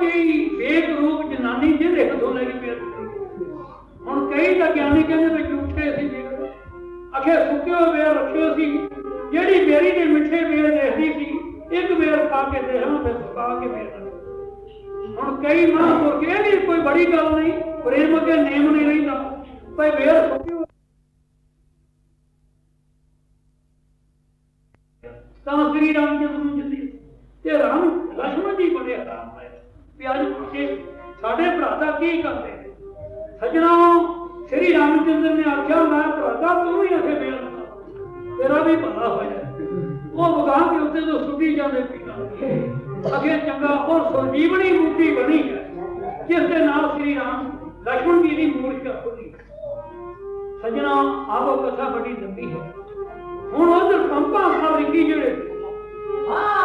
ਜਿਹੀ ਬੇਕ ਰੂਪ ਜਨਾਨੀ ਜਿਹਦੇ ਹੱਥੋਂ ਲੈ ਕੇ ਪਿਆ ਹੁਣ ਕਈ ਤਾਂ ਗਿਆਨੀ ਕਹਿੰਦੇ ਵੀ ਝੂਠੇ ਸੀ ਵੇਰ ਅਖੇ ਸੁੱਕਿਓ ਵੇਰ ਰੱਖਿਓ ਸੀ। ਜਿਹੜੀ ਮੇਰੀ ਨੇ ਮਿੱਠੇ ਵੇਰ ਦੇਖਦੀ ਸੀ, ਇੱਕ ਵੇਰ ਪਾ ਕੇ ਦੇਹਾਂ ਫਿਰ ਪਾ ਕੇ ਵੇਰ ਹੁਣ ਕਈ ਮਾਂ ਕੋ ਕੇ ਨਹੀਂ ਕੋਈ ਬੜੀ ਗੱਲ ਨਹੀਂ, ਪ੍ਰੇਮ ਅਗੇ ਨੇਮ ਨਹੀਂ ਰਹਿੰਦਾ। ਭਾਈ ਵੇਰ ਸੁੱਕਿਓ ਤਾਂ ਸ੍ਰੀ ਰਾਮ ਜੀ ਨੂੰ ਜਿੱਤੀ। ਤੇ ਰਾਮ ਲక్ష్మణ ਜੀ ਬੜੇ ਹਰਾਮ ਹੈ ਵੀ ਅੱਜ ਤੁਸੀਂ ਸਾਡੇ ਭਰਾਤਾ ਕੀ ਕਰਦੇ ਨੇ ਸਜਣਾ, ਸ੍ਰੀ ਰਾਮਚੰਦਰ ਨੇ ਆਖਿਆ, ਮੈਂ ਭਰਾਤਾ ਤੂੰ ਹੀ ਅਖੇ ਬੇਲ ਤੇਰਾ ਵੀ ਭਲਾ ਹੋਇਆ ਉਹ ਬਗਾਨ ਦੇ ਉੱਤੇ ਤੋਂ ਸੁੱਟੀ ਜਾਂਦੇ ਪੀਣਾ ਅਗੇ ਚੰਗਾ, ਉਹ ਸੁਰਜੀਵਨੀ ਮੂਰਤੀ ਬਣੀ ਹੈ, ਜਿਸ ਦੇ ਨਾਲ ਸ੍ਰੀ ਰਾਮ ਲక్ష్మణ ਜੀ ਦੀ ਮੂਰਤੀ ਖੁੱਲੀ ਸਜਣਾ ਆਪੋ ਕਥਾ ਬੜੀ ਲੰਬੀ ਹੈ। ਹੁਣ ਉਧਰ ਕੰਪਾਂ ਸਾਹਿਬ ਰਿੱਕੀ ਜਿਹੜੇ ਆ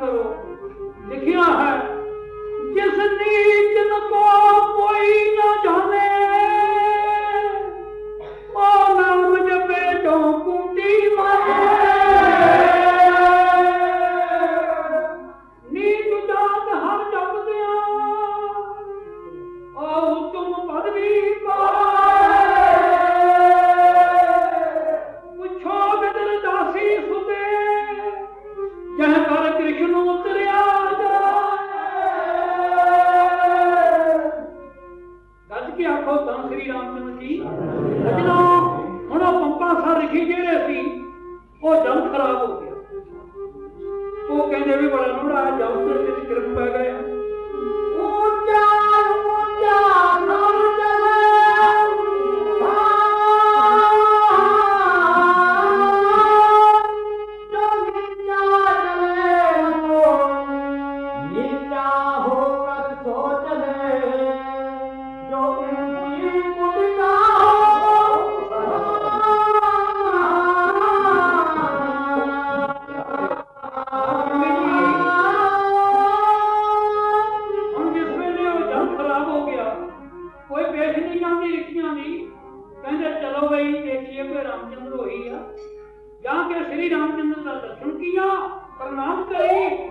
ਦੀ ਕਰ ਉਤਰਿਆ ਗੱਜ ਕੇ ਆਖੋ ਤਾਂ ਸ੍ਰੀ ਰਾਮਚੰਦਰ ਜੀ ਸਜਣਾ ਹੁਣ ਉਹ ਪੰਪਾ ਸਰ ਰਿਖੀ ਜਿਹੜੇ ਸੀ, ਉਹ ਜਮ ਖਰਾਬ ਹੋ ਗਿਆ। ਉਹ ਕਹਿੰਦੇ ਵੀ ਬੜਾ ਨੂੜਾ ਜਮ ਤੇ ਕਿਰਪ ਪੈ ਗਿਆ ਚਲੋ ਬਈ, ਦੇਖੀਏ ਕਿ ਰਾਮਚੰਦਰ ਹੋਈ ਆ। ਜਾਂ ਕਿ ਸ੍ਰੀ ਰਾਮਚੰਦਰ ਦਾ ਦਰਸ਼ਨ ਕੀਆ, ਪ੍ਰਣਾਮ ਕਰੀ।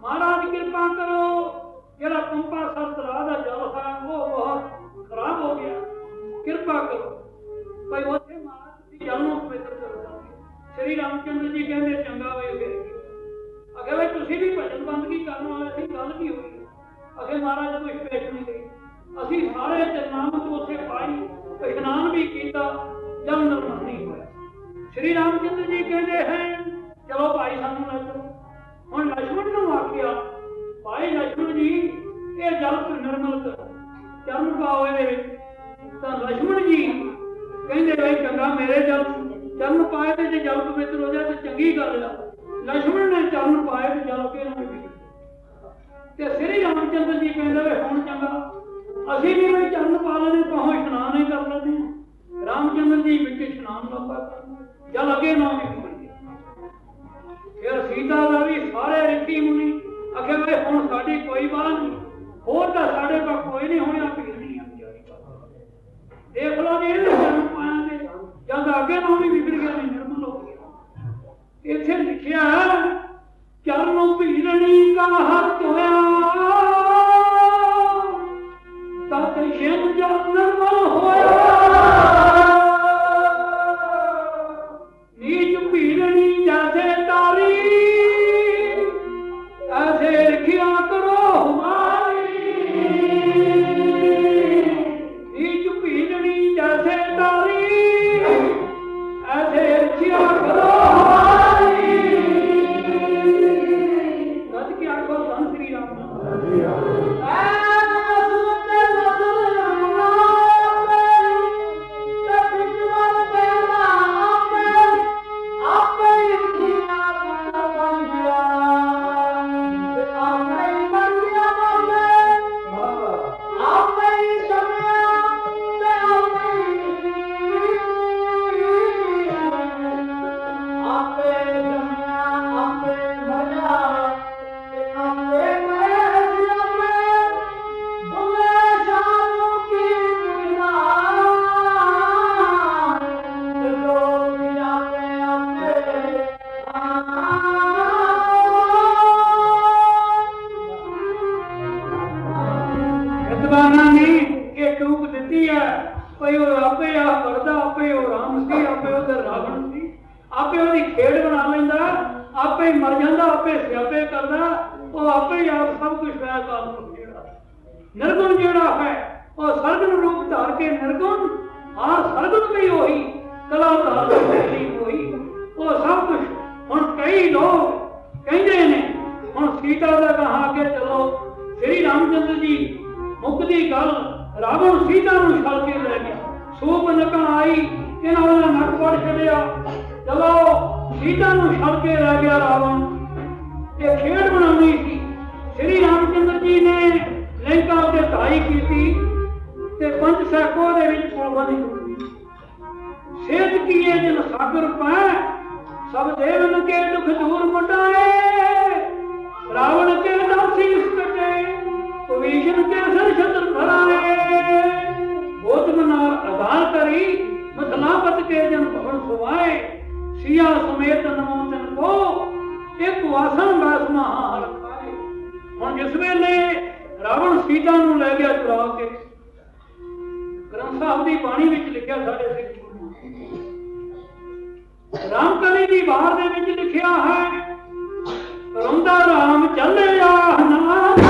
ਮਹਾਰਾਜ ਕਿਰਪਾ ਕਰੋ, ਜਿਹੜਾ ਪੰਪਾ ਸਰਤਰਾ ਦਾ ਜਲ ਹੈ, ਉਹ ਬਹੁਤ ਖਰਾਬ ਹੋ ਗਿਆ। ਕਿਰਪਾ ਕਰੋ। ਭਾਈ ਉੱਥੇ ਮਹਾਰਾਜ ਦੀ ਜਲ ਨੂੰ ਪਵਿੱਤਰ ਕਰੋ ਸ੍ਰੀ ਰਾਮਚੰਦਰ ਜੀ ਕਹਿੰਦੇ, ਚੰਗਾ ਵੇ ਫਿਰ ਅਗੇ ਵੀ ਤੁਸੀਂ ਵੀ ਭਜਨ ਬੰਦਗੀ ਕਰਨ ਵਾਲੇ ਸੀ, ਗੱਲ ਕੀ ਹੋਈ? ਅਗੇ ਮਹਾਰਾਜ ਕੋਈ ਪੇਸ਼ ਨਹੀਂ ਅਸੀਂ ਸਾਰੇ ਚਰਨਾਮ ਤੋਂ ਉੱਥੇ ਪਾਈ ਸ਼੍ਰੀ ਰਾਮਚੰਦਰ ਜੀ ਕਹਿੰਦੇ ਹਨ ਚਲੋ ਭਾਈ ਸਾਨੂੰ ਲੈ ਚਲੋ ਹੁਣ ਲਛਮਣ ਨੂੰ ਆਖਿਆ, ਭਾਈ ਲਛਮਣ ਜੀ, ਇਹ ਜਲਤ ਨਿਰਮਲ ਚਰਨ ਪਾਓ ਇਹਦੇ ਵਿੱਚ। ਤਾਂ ਲక్ష్మణ ਜੀ ਕਹਿੰਦੇ ਭਾਈ ਚੰਗਾ ਮੇਰੇ ਜਲ ਚਰਨ ਪਾਏ ਤੇ ਜੇ ਜਲ ਪਵਿੱਤਰ ਹੋ ਜਾ ਤਾਂ ਚੰਗੀ ਗੱਲ ਆ। ਲਛਮਣ ਨੇ ਚਰਨ ਪਾਏ ਤੇ ਜਲ ਕੇ ਨਾ ਮਿਲੀ ਤੇ ਸ੍ਰੀ ਰਾਮਚੰਦਰ ਜੀ ਕਹਿੰਦੇ ਵੇ ਹੁਣ ਚੰਗਾ, ਅਸੀਂ ਵੀ ਚਰਨ ਪਾ ਲੈਣੇ ਤਾਂ ਇਸ਼ਨਾਨ ਹੀ ਕਰ ਲੈਂਦੇ ਰਾਮਚੰਦਰ ਜੀ ਵਿੱਚ ਇਸ਼ਨਾਨ ਲੱਗਾ ਕਰਨ ਅੱਗੇ ਨਾ ਵੀ ਪੜ ਫਿਰ ਸੀਤਾ ਦਾ ਵੀ ਸਾਰੇ ਰਿਸ਼ੀ ਮੁਨੀ, ਅਗੇ ਵੇ ਹੁਣ ਸਾਡੀ ਕੋਈ ਬਾਤ ਨਹੀਂ। ਹੋਰ ਤਾਂ ਸਾਡੇ ਕੋਲ ਕੋਈ ਨਹੀਂ, ਹੋਣਾ ਭੀੜ ਆ ਵਿਚਾਰੀ ਦੇਖ ਲਓ ਜੀ ਇਹਨੇ ਜਨਮ ਪਾਇਆ ਤੇ। ਜਦ ਅੱਗੇ ਨਾ ਵੀ ਵਿਗੜ ਗਿਆ ਨਹੀਂ وليا ਆਪੇ ਹੀ ਮਰ ਜਾਂਦਾ, ਆਪੇ ਸਿਆਪੇ ਕਰਦਾ, ਉਹ ਆਪੇ ਹੀ ਆਪ ਸਭ ਕੁਝ ਹੈ ਕਾਰਨ ਜਿਹੜਾ ਨਿਰਗੁਣ ਜਿਹੜਾ ਹੈ, ਉਹ ਸਰਗੁਣ ਰੂਪ ਧਾਰ ਕੇ ਨਿਰਗੁਣ ਆ ਸਰਗੁਣ ਵੀ ਉਹੀ ਕਲਾ ਧਾਰ ਕੇ ਹੋਈ ਉਹ ਸਭ ਕੁਝ ਹੁਣ ਕਈ ਲੋਕ ਕਹਿੰਦੇ ਨੇ, ਹੁਣ ਸੀਤਾ ਦਾ ਕਹਾ ਕੇ ਚਲੋ, ਸ੍ਰੀ ਰਾਮਚੰਦਰ ਜੀ ਮੁਕਦੀ ਗੱਲ ਰਾਵਣ ਸੀਤਾ ਨੂੰ ਛੱਡ ਕੇ ਲੈ ਗਿਆ। ਸੂਪ ਨਕਾ ਆਈ ਇਹਨਾਂ ਉਹਦਾ ਨੱਕ ਪੜ ਛੱਡਿਆ। ਚਲੋ ਸੀਤਾ ਨੂੰ ਛੱਡ ਕੇ ਲੈ ਗਿਆ ਰਾਵਣ। ਇਹ ਖੇਡ ਬਣਾਉਣੀ ਸੀ। ਸ੍ਰੀ ਰਾਮਚੰਦਰ ਜੀ ਨੇ ਲੰਕਾ ਉੱਤੇ ਢਾਈ ਕੀਤੀ ਤੇ ਪੰਜ ਸੈਕੋ ਦੇ ਵਿੱਚ ਪੁਲਵਾਨੀ ਕੀਤੀ ਸੇਤ ਕੀਏ ਜਨ ਸਾਗਰ ਪੈ ਸਭ ਦੇਵਨ ਕੇ ਦੁਖ ਦੂਰ ਮਟਾਏ ਰਾਵਣ ਕੇ ਦਾਸੀ ਕਟੇ ਕੁਵੀਸ਼ਨ ਕੇ ਸਰ ਛਤਰ ਭਰਾਏ। ਬਹੁਤ ਮਨਾਰ ਅਦਾਲ ਕਰੀ, ਮਥਲਾਪਤ ਕੇ ਜਨ ਭਵਨ ਸੁਵਾਏ ਸਿਆ ਸਮੇਤ ਨਮੋ ਤਨ ਕੋ ਇੱਕ ਵਾਸਨ ਬਸ ਮਹਾ ਹਰ ਖਾਏ। ਹੁਣ ਜਿਸ ਵੇਲੇ ਰਾਵਣ ਸੀਤਾ ਨੂੰ ਲੈ ਗਿਆ ਚੁਰਾ ਕੇ, ਗ੍ਰੰਥ ਸਾਹਿਬ ਦੀ ਬਾਣੀ ਵਿੱਚ ਲਿਖਿਆ ਸਾਡੇ ਸਿੱਖ ਰਾਮਕਲੀ ਦੀ ਬਾਹਰ ਦੇ ਵਿੱਚ ਲਿਖਿਆ ਹੈ, ਰੋਂਦਾ ਰਾਮ ਚੱਲਿਆ ਨਾਮ